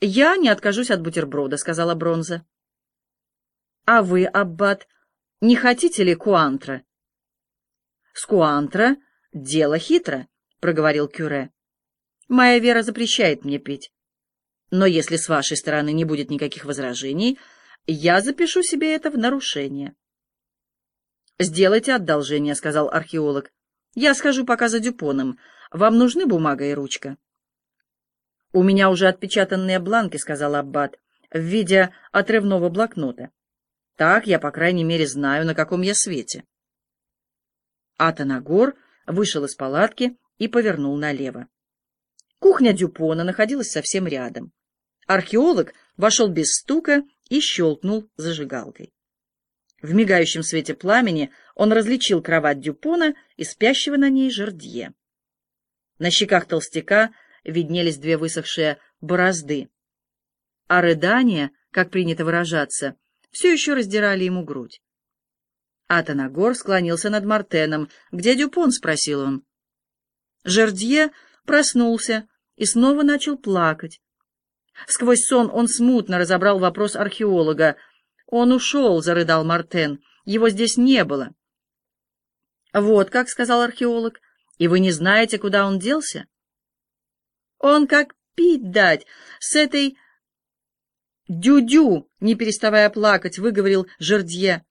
«Я не откажусь от бутерброда», — сказала Бронза. «А вы, Аббат, не хотите ли куантра?» «С куантра дело хитро», — проговорил Кюре. «Моя вера запрещает мне пить. Но если с вашей стороны не будет никаких возражений, я запишу себе это в нарушение». «Сделайте одолжение», — сказал археолог. «Я схожу пока за Дюпоном. Вам нужны бумага и ручка?» «У меня уже отпечатанные бланки», — сказал Аббат, в виде отрывного блокнота. «Так я, по крайней мере, знаю, на каком я свете». Атанагор вышел из палатки и повернул налево. Кухня Дюпона находилась совсем рядом. Археолог вошел без стука и щелкнул зажигалкой. В мигающем свете пламени он различил кровать Дюпона и спящего на ней жердье. На щеках толстяка виднелись две высохшие борозды, а рыдания, как принято выражаться, все еще раздирали ему грудь. Атанагор склонился над Мартеном. «Где Дюпон?» — спросил он. Жердье проснулся и снова начал плакать. Сквозь сон он смутно разобрал вопрос археолога. «Он ушел», — зарыдал Мартен. «Его здесь не было». «Вот как», — сказал археолог. «И вы не знаете, куда он делся?» Он как пить дать с этой дю-дю, не переставая плакать, выговорил Жердье.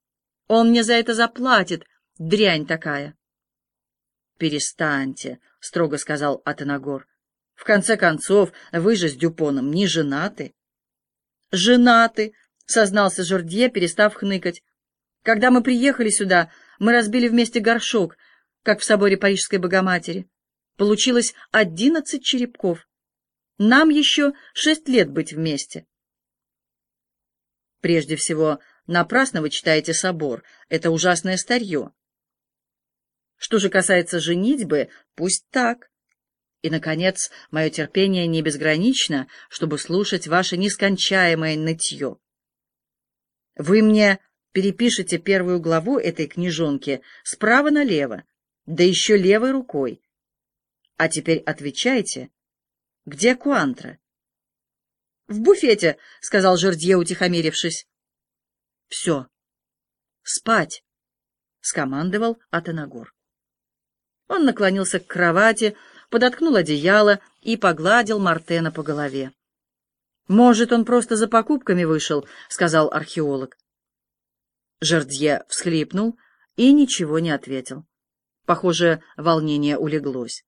Он мне за это заплатит, дрянь такая. Перестаньте, строго сказал Атанагор. В конце концов, вы же с Дюпоном не женаты. Женаты, сознался Жердье, перестав хныкать. Когда мы приехали сюда, мы разбили вместе горшок, как в соборе Парижской Богоматери. Получилось одиннадцать черепков. Нам еще шесть лет быть вместе. Прежде всего, напрасно вы читаете собор. Это ужасное старье. Что же касается женитьбы, пусть так. И, наконец, мое терпение не безгранично, чтобы слушать ваше нескончаемое нытье. Вы мне перепишете первую главу этой книжонки справа налево, да еще левой рукой, а теперь отвечайте, где Куантра? — В буфете, — сказал Жердье, утихомирившись. — Все. Спать, — скомандовал Атанагор. Он наклонился к кровати, подоткнул одеяло и погладил Мартена по голове. «Может, он просто за покупками вышел», — сказал археолог. Жердье всхлипнул и ничего не ответил. Похоже, волнение улеглось.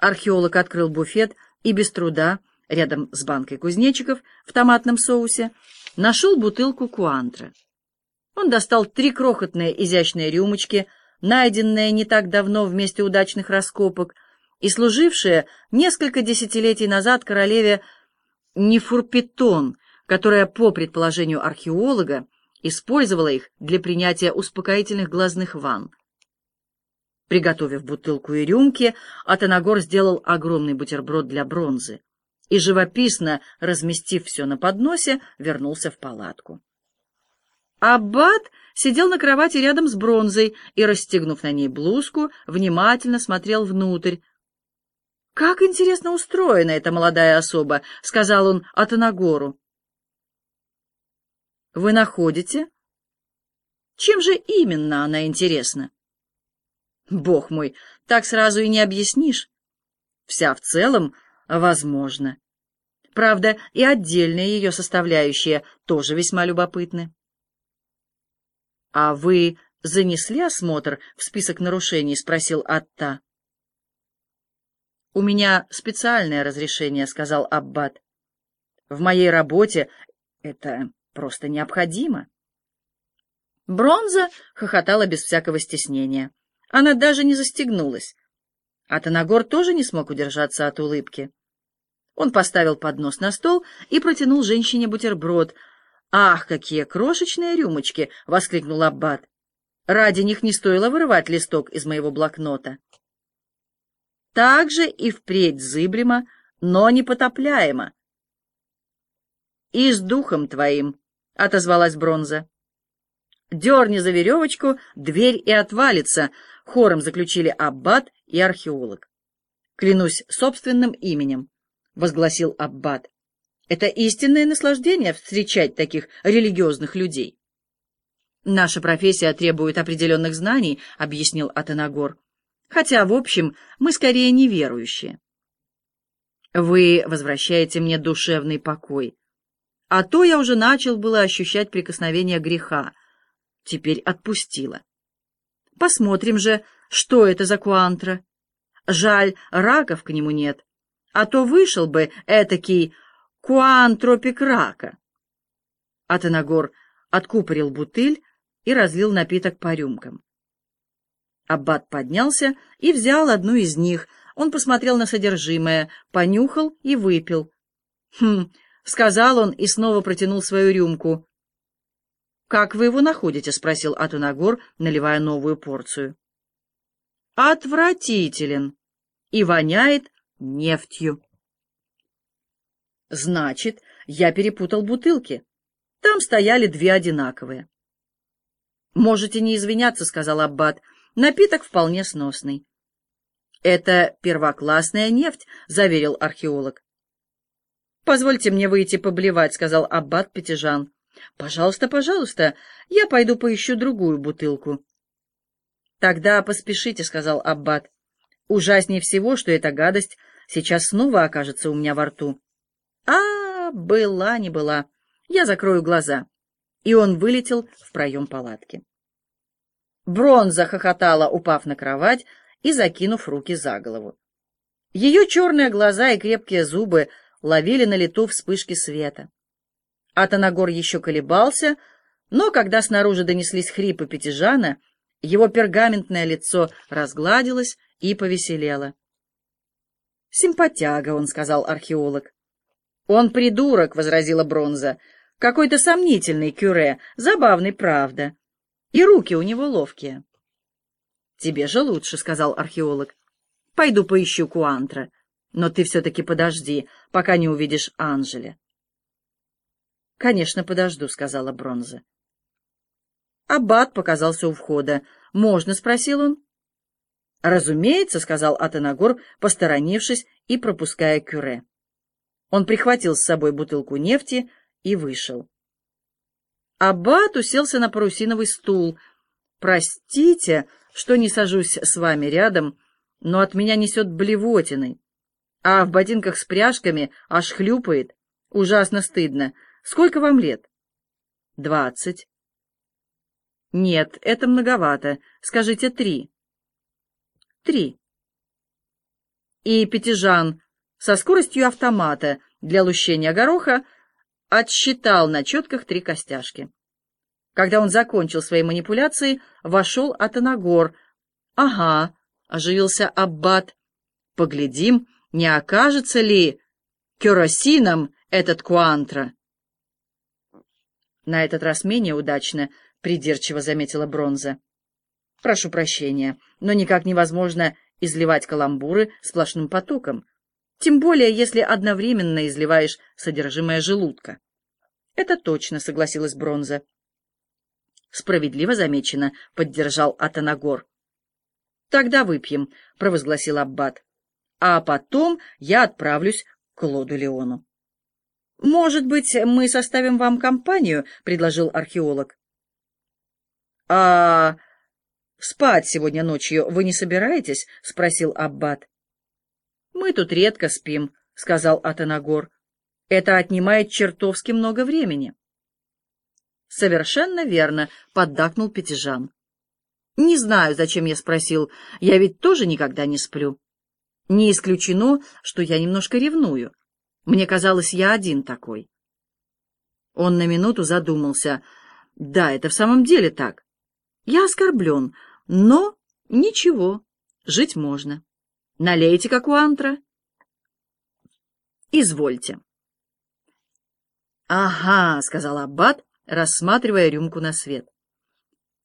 Археолог открыл буфет и без труда, рядом с банкой кузнечиков в томатном соусе, нашел бутылку куантра. Он достал три крохотные изящные рюмочки, найденные не так давно в месте удачных раскопок и служившие несколько десятилетий назад королеве Нефурпитон, которая, по предположению археолога, использовала их для принятия успокоительных глазных ванн. Приготовив бутылку и рюмки, Атанагор сделал огромный бутерброд для бронзы и, живописно разместив все на подносе, вернулся в палатку. Аббат сидел на кровати рядом с бронзой и, расстегнув на ней блузку, внимательно смотрел внутрь. «Как интересно устроена эта молодая особа», — сказал он Атанагору. «Вы находите? Чем же именно она интересна?» Бог мой, так сразу и не объяснишь. Вся в целом возможно. Правда, и отдельные ее составляющие тоже весьма любопытны. — А вы занесли осмотр в список нарушений? — спросил Атта. — У меня специальное разрешение, — сказал Аббат. — В моей работе это просто необходимо. Бронза хохотала без всякого стеснения. Она даже не застегнулась. А Танагор тоже не смог удержаться от улыбки. Он поставил поднос на стол и протянул женщине бутерброд. «Ах, какие крошечные рюмочки!» — воскликнул Аббат. «Ради них не стоило вырывать листок из моего блокнота». «Так же и впредь зыбримо, но непотопляемо». «И с духом твоим», — отозвалась Бронза. «Дерни за веревочку, дверь и отвалится», — хором заключили Аббат и археолог. «Клянусь собственным именем», — возгласил Аббат. Это истинное наслаждение встречать таких религиозных людей. «Наша профессия требует определенных знаний», — объяснил Атанагор. «Хотя, в общем, мы скорее неверующие». «Вы возвращаете мне душевный покой. А то я уже начал было ощущать прикосновение греха. Теперь отпустила. Посмотрим же, что это за куантра. Жаль, раков к нему нет. А то вышел бы этакий куантропик рака». Атанагор откупорил бутыль, и разлил напиток по рюмкам. Аббат поднялся и взял одну из них. Он посмотрел на содержимое, понюхал и выпил. «Хм», — сказал он и снова протянул свою рюмку. «Как вы его находите?» — спросил Атунагор, наливая новую порцию. «Отвратителен и воняет нефтью». «Значит, я перепутал бутылки. Там стояли две одинаковые». «Можете не извиняться», — сказал Аббат. «Напиток вполне сносный». «Это первоклассная нефть», — заверил археолог. «Позвольте мне выйти поблевать», — сказал Аббат Пятижан. «Пожалуйста, пожалуйста, я пойду поищу другую бутылку». «Тогда поспешите», — сказал Аббат. «Ужаснее всего, что эта гадость сейчас снова окажется у меня во рту». «А, была не была. Я закрою глаза» и он вылетел в проем палатки. Бронза хохотала, упав на кровать и закинув руки за голову. Ее черные глаза и крепкие зубы ловили на лету вспышки света. Атанагор еще колебался, но когда снаружи донеслись хрипы Пятижана, его пергаментное лицо разгладилось и повеселело. «Симпатяга», — он сказал археолог. «Он придурок», — возразила Бронза. Какой-то сомнительный кюре, забавный, правда. И руки у него ловкие. «Тебе же лучше», — сказал археолог. «Пойду поищу Куантра. Но ты все-таки подожди, пока не увидишь Анжеля». «Конечно, подожду», — сказала Бронза. Аббат показался у входа. «Можно?» — спросил он. «Разумеется», — сказал Атанагор, посторонившись и пропуская кюре. Он прихватил с собой бутылку нефти, и вышел. Аббат уселся на парусиновый стул. «Простите, что не сажусь с вами рядом, но от меня несет блевотиной, а в ботинках с пряжками аж хлюпает. Ужасно стыдно. Сколько вам лет?» «Двадцать». «Нет, это многовато. Скажите три». «Три». И Пятижан со скоростью автомата для лущения гороха отсчитал на четках три костяшки. Когда он закончил свои манипуляции, вошел Атанагор. «Ага», — оживился Аббат, — «поглядим, не окажется ли керосином этот Куантра». На этот раз менее удачно, — придирчиво заметила Бронза. «Прошу прощения, но никак невозможно изливать каламбуры сплошным потоком тем более если одновременно изливаешь содержимое желудка. Это точно, согласилась Бронза. Справедливо замечено, поддержал Атанагор. Тогда выпьем, провозгласил Аббат. А потом я отправлюсь к Лоду Леону. Может быть, мы составим вам компанию, предложил археолог. А спать сегодня ночью вы не собираетесь? спросил Аббат. «Мы тут редко спим», — сказал Атанагор. «Это отнимает чертовски много времени». «Совершенно верно», — поддакнул Пятижан. «Не знаю, зачем я спросил. Я ведь тоже никогда не сплю. Не исключено, что я немножко ревную. Мне казалось, я один такой». Он на минуту задумался. «Да, это в самом деле так. Я оскорблен, но ничего, жить можно». Налейте, как у антра. Извольте. Ага, сказал Аббат, рассматривая рюмку на свет.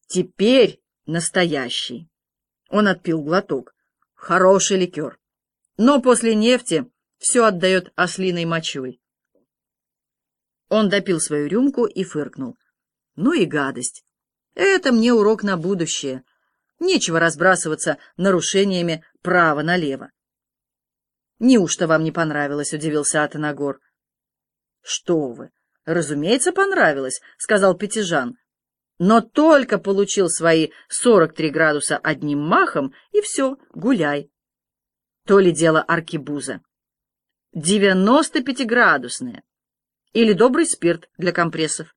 Теперь настоящий. Он отпил глоток. Хороший ликер. Но после нефти все отдает ослиной мочой. Он допил свою рюмку и фыркнул. Ну и гадость. Это мне урок на будущее. Нечего разбрасываться нарушениями право налево. «Неужто вам не понравилось?» — удивился Атанагор. Что вы, разумеется, понравилось, сказал Пятижан. Но только получил свои 43 градуса одним махом, и все, гуляй. То ли дело аркибуза. 95-градусная. Или добрый спирт для компрессов.